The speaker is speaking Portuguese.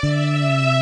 Música